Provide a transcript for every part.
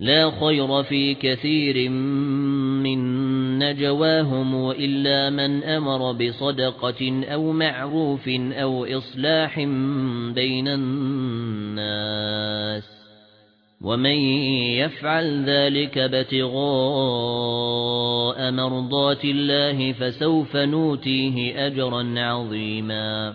لا خير في كثير من نجواهم إلا من أمر بصدقة أو معروف أو إصلاح بين الناس ومن يفعل ذلك ابتغاء مرضات الله فسوف نوتيه أجرا عظيما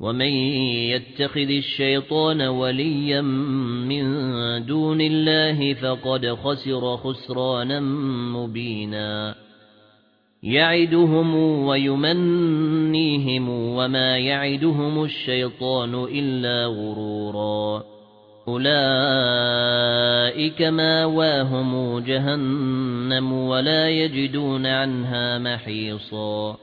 ومن يتخذ الشيطان وليا من دون الله فقد خسر خسرانا مبينا. يعدهم ويمنيهم وما يعدهم الشيطان إلا غرورا. أولئك ما واهم جهنم ولا يجدون عنها محيصا.